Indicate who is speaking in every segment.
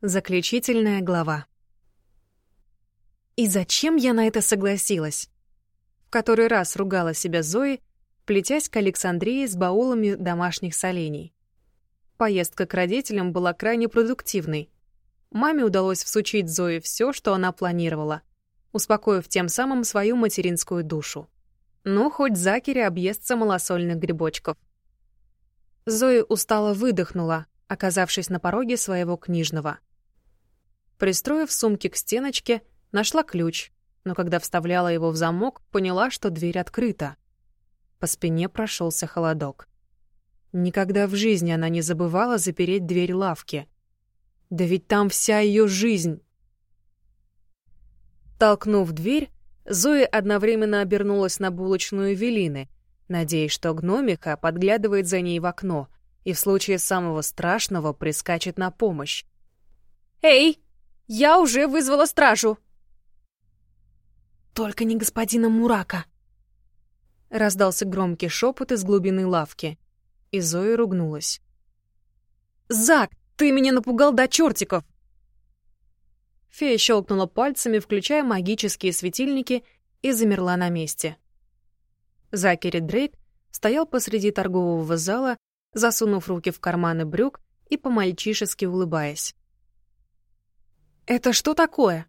Speaker 1: Заключительная глава. И зачем я на это согласилась? В который раз ругала себя Зои, плетясь к Александрии с баулами домашних солений. Поездка к родителям была крайне продуктивной. Маме удалось всучить Зое все, что она планировала, успокоив тем самым свою материнскую душу. Ну, хоть Закери объестся малосольных грибочков. Зоя устало выдохнула, оказавшись на пороге своего книжного. Пристроив сумки к стеночке, нашла ключ, но когда вставляла его в замок, поняла, что дверь открыта. По спине прошелся холодок. Никогда в жизни она не забывала запереть дверь лавки. Да ведь там вся ее жизнь. Толкнув дверь, Зоя одновременно обернулась на булочную Велины, надеясь, что гномиха подглядывает за ней в окно и в случае самого страшного прискачет на помощь. «Эй, я уже вызвала стражу!» «Только не господина Мурака!» Раздался громкий шепот из глубины лавки, и Зоя ругнулась. «Зак, ты меня напугал до чертиков!» Фея щелкнула пальцами, включая магические светильники, и замерла на месте. Закери Дрейк стоял посреди торгового зала, засунув руки в карманы брюк и по-мальчишески улыбаясь. «Это что такое?»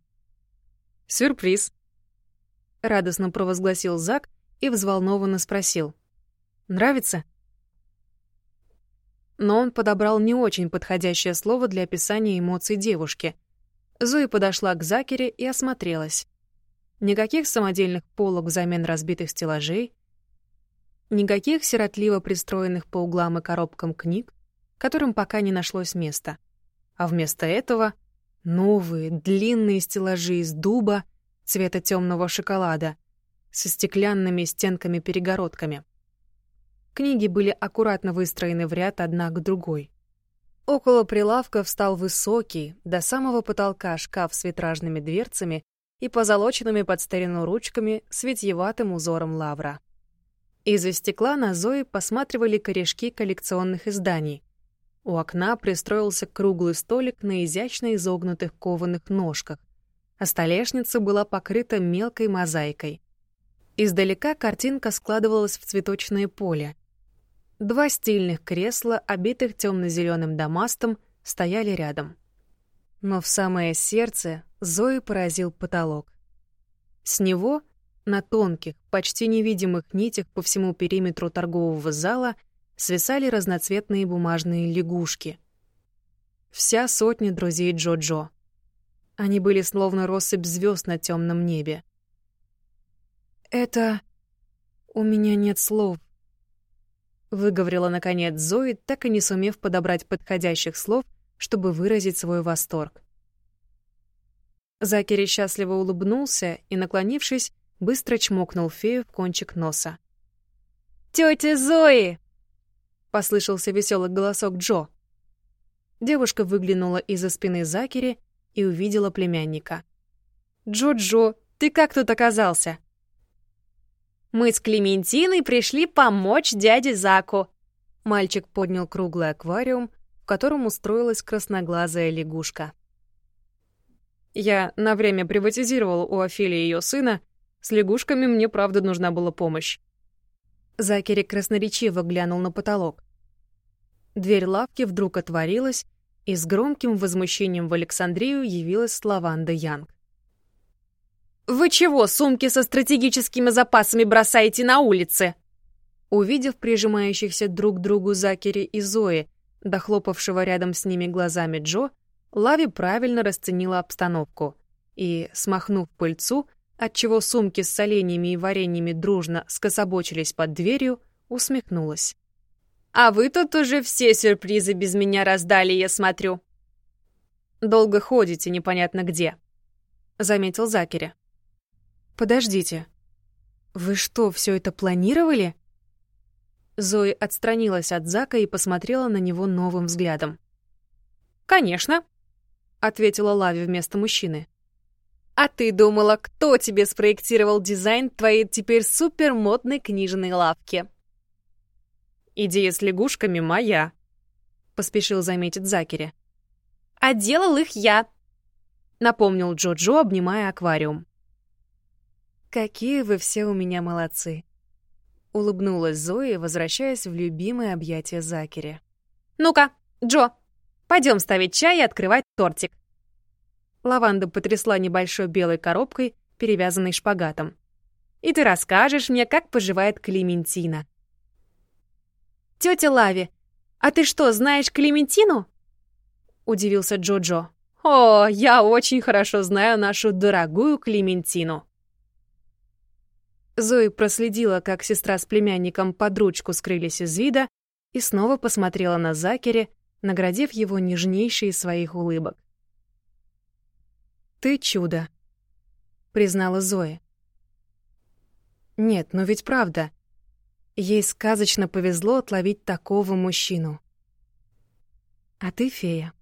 Speaker 1: «Сюрприз», — радостно провозгласил Зак и взволнованно спросил. «Нравится?» Но он подобрал не очень подходящее слово для описания эмоций девушки — Зои подошла к Закере и осмотрелась. Никаких самодельных полок взамен разбитых стеллажей, никаких сиротливо пристроенных по углам и коробкам книг, которым пока не нашлось места. А вместо этого новые длинные стеллажи из дуба цвета темного шоколада со стеклянными стенками-перегородками. Книги были аккуратно выстроены в ряд одна к другой. Около прилавка встал высокий, до самого потолка шкаф с витражными дверцами и позолоченными под старину ручками с витьеватым узором лавра. Из-за стекла на Зои посматривали корешки коллекционных изданий. У окна пристроился круглый столик на изящно изогнутых кованых ножках, а столешница была покрыта мелкой мозаикой. Издалека картинка складывалась в цветочное поле, Два стильных кресла, обитых темно-зеленым дамастом, стояли рядом. Но в самое сердце Зои поразил потолок. С него на тонких, почти невидимых нитях по всему периметру торгового зала свисали разноцветные бумажные лягушки. Вся сотня друзей Джо-Джо. Они были словно россыпь звезд на темном небе. «Это... у меня нет слов», Выговорила, наконец, Зои, так и не сумев подобрать подходящих слов, чтобы выразить свой восторг. Закери счастливо улыбнулся и, наклонившись, быстро чмокнул фею в кончик носа. «Тётя Зои!» — послышался веселый голосок Джо. Девушка выглянула из-за спины Закери и увидела племянника. «Джо-Джо, ты как тут оказался?» Мы с Клементиной пришли помочь дяде Заку». Мальчик поднял круглый аквариум, в котором устроилась красноглазая лягушка. Я на время приватизировал у Офелии ее сына. С лягушками мне, правда, нужна была помощь. Закери красноречиво глянул на потолок. Дверь лавки вдруг отворилась, и с громким возмущением в Александрию явилась Лаванда Янг. «Вы чего сумки со стратегическими запасами бросаете на улице?» Увидев прижимающихся друг к другу Закери и Зои, дохлопавшего рядом с ними глазами Джо, Лави правильно расценила обстановку и, смахнув пыльцу, отчего сумки с соленьями и вареньями дружно скособочились под дверью, усмехнулась. «А вы тут уже все сюрпризы без меня раздали, я смотрю». «Долго ходите непонятно где», — заметил Закери. «Подождите. Вы что, все это планировали?» Зои отстранилась от Зака и посмотрела на него новым взглядом. «Конечно», — ответила Лави вместо мужчины. «А ты думала, кто тебе спроектировал дизайн твоей теперь супермодной книжной лавки?» «Идея с лягушками моя», — поспешил заметить Закери. а делал их я», — напомнил Джо-Джо, обнимая аквариум. «Какие вы все у меня молодцы!» — улыбнулась Зои, возвращаясь в любимое объятие Закери. «Ну-ка, Джо, пойдем ставить чай и открывать тортик». Лаванда потрясла небольшой белой коробкой, перевязанной шпагатом. «И ты расскажешь мне, как поживает Клементина». «Тетя Лави, а ты что, знаешь Клементину?» — удивился Джо-Джо. «О, я очень хорошо знаю нашу дорогую Клементину». Зои проследила, как сестра с племянником под ручку скрылись из вида, и снова посмотрела на Закере, наградив его нежнейшей из своих улыбок. «Ты чудо», — признала Зоя. «Нет, но ведь правда. Ей сказочно повезло отловить такого мужчину. А ты фея.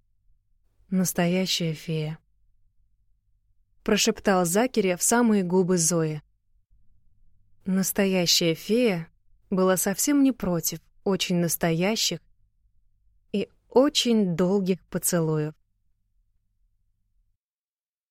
Speaker 1: Настоящая фея. Прошептал Закере в самые губы Зои. Настоящая фея была совсем не против очень настоящих и очень долгих поцелуев.